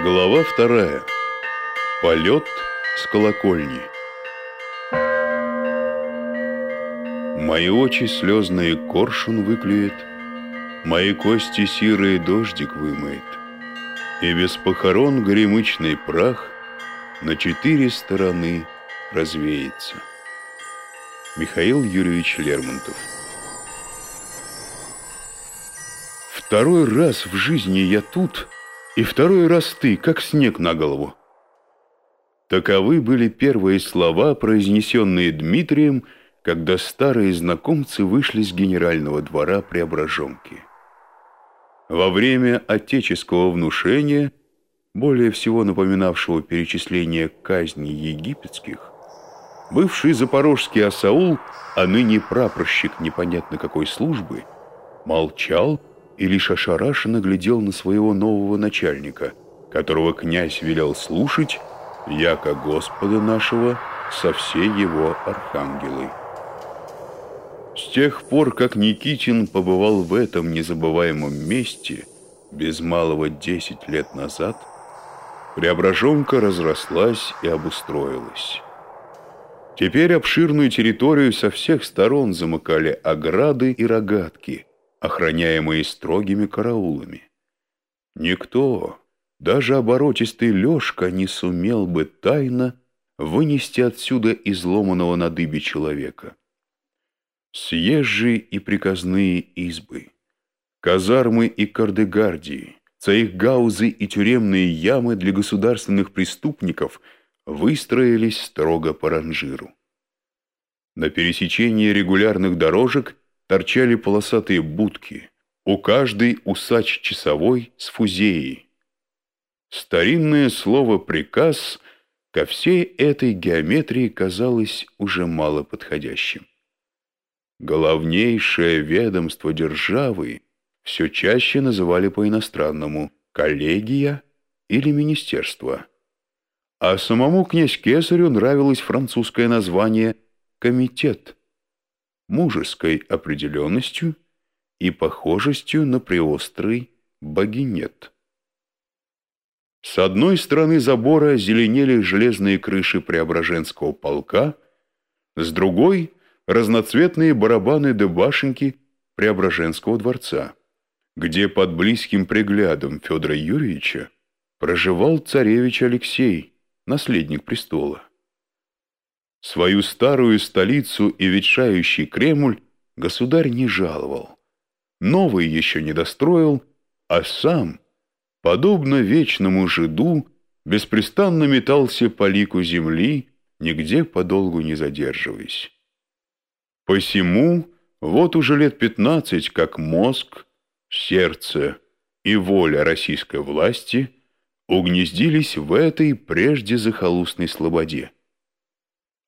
Глава вторая. Полет с колокольни. Мои очи слезные коршун выклюет, Мои кости сирые дождик вымоет, И без похорон горемычный прах На четыре стороны развеется. Михаил Юрьевич Лермонтов Второй раз в жизни я тут, и второй раз ты, как снег на голову. Таковы были первые слова, произнесенные Дмитрием, когда старые знакомцы вышли с генерального двора Преображенки. Во время отеческого внушения, более всего напоминавшего перечисление казней египетских, бывший запорожский Асаул, а ныне прапорщик непонятно какой службы, молчал и лишь ошарашенно глядел на своего нового начальника, которого князь велел слушать, яко Господа нашего со всей его архангелы. С тех пор, как Никитин побывал в этом незабываемом месте, без малого десять лет назад, Преображенка разрослась и обустроилась. Теперь обширную территорию со всех сторон замыкали ограды и рогатки, охраняемые строгими караулами. Никто, даже оборотистый Лешка, не сумел бы тайно вынести отсюда изломанного на дыбе человека. Съезжие и приказные избы, казармы и кардегардии, цейхгаузы и тюремные ямы для государственных преступников выстроились строго по ранжиру. На пересечении регулярных дорожек торчали полосатые будки, у каждой усач часовой с фузеей. Старинное слово «приказ» ко всей этой геометрии казалось уже мало подходящим. Главнейшее ведомство державы все чаще называли по-иностранному «коллегия» или «министерство». А самому князь Кесарю нравилось французское название «комитет», мужеской определенностью и похожестью на приострый багинет. С одной стороны забора зеленели железные крыши Преображенского полка, с другой — разноцветные барабаны да башенки Преображенского дворца, где под близким приглядом Федора Юрьевича проживал царевич Алексей, наследник престола. Свою старую столицу и ветшающий Кремль государь не жаловал. Новый еще не достроил, а сам, подобно вечному жиду, беспрестанно метался по лику земли, нигде подолгу не задерживаясь. Посему вот уже лет пятнадцать, как мозг, сердце и воля российской власти угнездились в этой прежде захолустной слободе.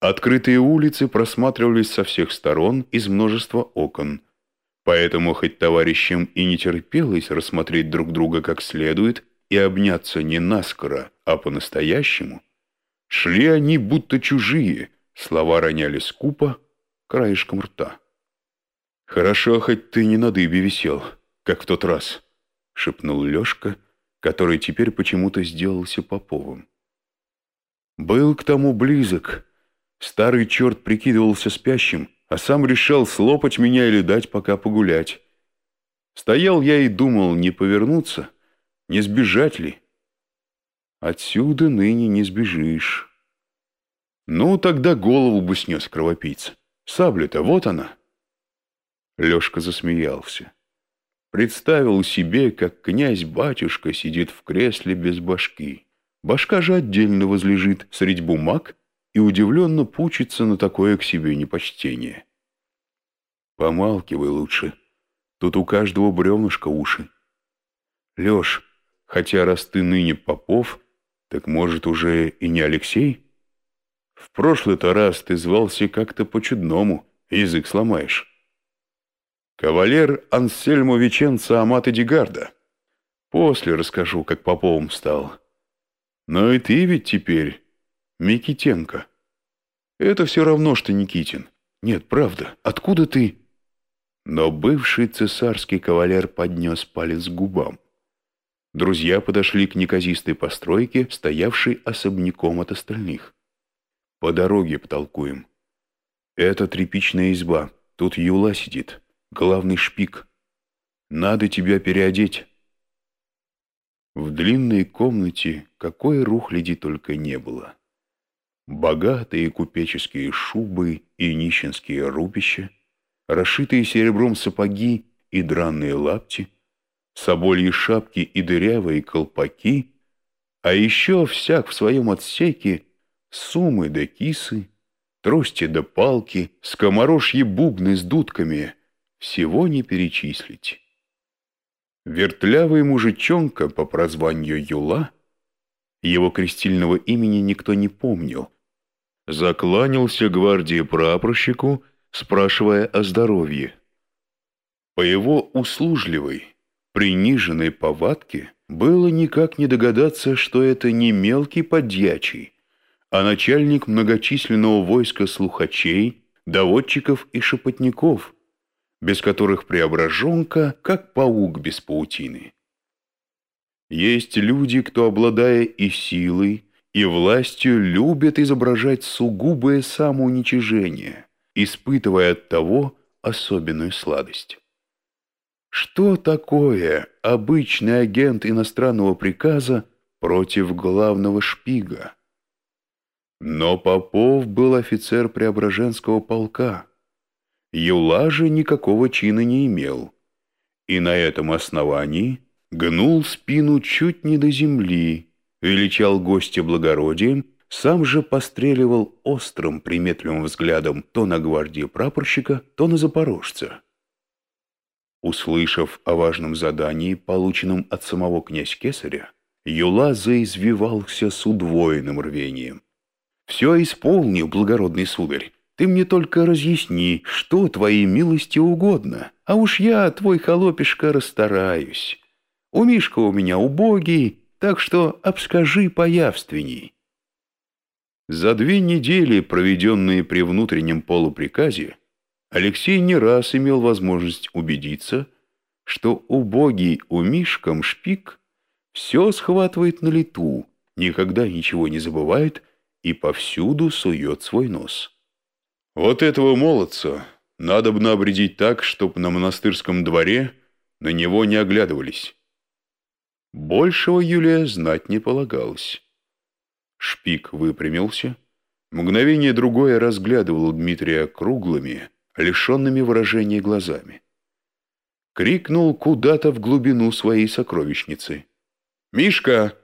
Открытые улицы просматривались со всех сторон из множества окон. Поэтому, хоть товарищам и не терпелось рассмотреть друг друга как следует и обняться не наскоро, а по-настоящему, шли они будто чужие, слова роняли скупо, краешком рта. «Хорошо, хоть ты не на дыбе висел, как в тот раз», — шепнул Лешка, который теперь почему-то сделался Поповым. «Был к тому близок», Старый черт прикидывался спящим, а сам решал слопать меня или дать пока погулять. Стоял я и думал, не повернуться, не сбежать ли. Отсюда ныне не сбежишь. Ну, тогда голову бы снес кровопийца. Сабля-то вот она. Лешка засмеялся. Представил себе, как князь-батюшка сидит в кресле без башки. Башка же отдельно возлежит средь бумаг и удивленно пучится на такое к себе непочтение. Помалкивай лучше. Тут у каждого бревнышка уши. Леш, хотя раз ты ныне Попов, так может уже и не Алексей? В прошлый-то раз ты звался как-то по-чудному, язык сломаешь. Кавалер Ансельмо Веченца Амата Дигарда. После расскажу, как Поповым стал. Но и ты ведь теперь Микитенко. Это все равно, что Никитин. Нет, правда. Откуда ты? Но бывший цесарский кавалер поднес палец к губам. Друзья подошли к неказистой постройке, стоявшей особняком от остальных. «По дороге потолкуем. Это тряпичная изба, тут Юла сидит, главный шпик. Надо тебя переодеть». В длинной комнате какой рухляди только не было. Богатые купеческие шубы и нищенские рубища, расшитые серебром сапоги и дранные лапти, собольи шапки и дырявые колпаки, а еще всяк в своем отсеке сумы да кисы, трости да палки, скоморожьи бубны с дудками, всего не перечислить. Вертлявый мужичонка по прозванию Юла, его крестильного имени никто не помнил, закланялся гвардии прапорщику, спрашивая о здоровье. По его услужливой, приниженной повадке было никак не догадаться, что это не мелкий подьячий, а начальник многочисленного войска слухачей, доводчиков и шепотников, без которых преображенка, как паук без паутины. Есть люди, кто, обладая и силой, и властью, любят изображать сугубое самоуничижение, испытывая от того особенную сладость. Что такое обычный агент иностранного приказа против главного шпига? Но Попов был офицер Преображенского полка. Юла же никакого чина не имел, и на этом основании гнул спину чуть не до земли, величал гостя благородием, сам же постреливал острым приметливым взглядом то на гвардии прапорщика, то на запорожца. Услышав о важном задании, полученном от самого князь Кесаря, Юла заизвивался с удвоенным рвением. «Все исполню, благородный сударь. Ты мне только разъясни, что твоей милости угодно, а уж я, твой холопишка, расстараюсь. У Мишка у меня убогий, так что обскажи появственней». За две недели, проведенные при внутреннем полуприказе, Алексей не раз имел возможность убедиться, что убогий у Мишкам шпик все схватывает на лету, никогда ничего не забывает и повсюду сует свой нос. Вот этого молодца надо бы набредить так, чтоб на монастырском дворе на него не оглядывались. Большего Юлия знать не полагалось. Шпик выпрямился, мгновение другое разглядывал Дмитрия круглыми, лишенными выражения глазами. Крикнул куда-то в глубину своей сокровищницы. «Мишка!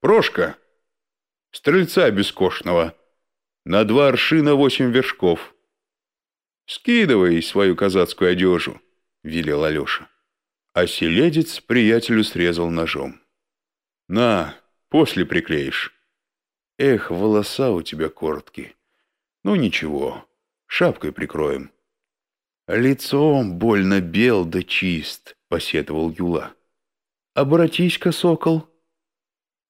Прошка! Стрельца бескошного! На два аршина восемь вершков!» «Скидывай свою казацкую одежу!» — велел Алеша. А селедец приятелю срезал ножом. «На, после приклеишь!» «Эх, волоса у тебя короткие!» «Ну ничего, шапкой прикроем!» «Лицом больно бел да чист», — посетовал Юла. «Обратись-ка, сокол».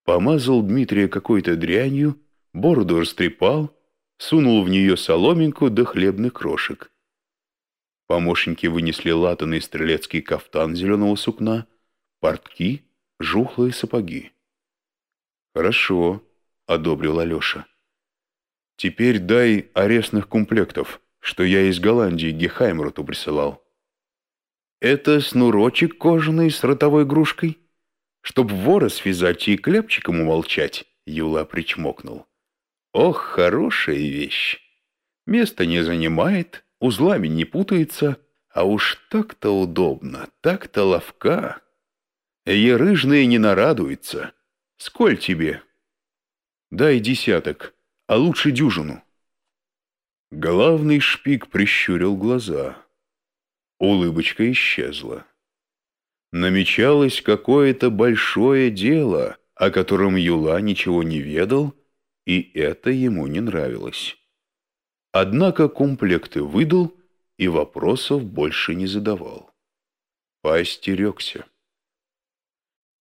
Помазал Дмитрия какой-то дрянью, бороду растрепал, сунул в нее соломинку да хлебных крошек. Помощники вынесли латанный стрелецкий кафтан зеленого сукна, портки, жухлые сапоги. «Хорошо», — одобрил Алеша. «Теперь дай арестных комплектов» что я из Голландии Гехаймруту присылал. Это снурочек кожаный с ротовой игрушкой? Чтоб вора связать и кляпчиком умолчать, Юла причмокнул. Ох, хорошая вещь. Место не занимает, узлами не путается, а уж так-то удобно, так-то ловка. Ерыжные не нарадуется. Сколь тебе? Дай десяток, а лучше дюжину. Главный шпик прищурил глаза. Улыбочка исчезла. Намечалось какое-то большое дело, о котором Юла ничего не ведал, и это ему не нравилось. Однако комплекты выдал и вопросов больше не задавал. Поостерегся.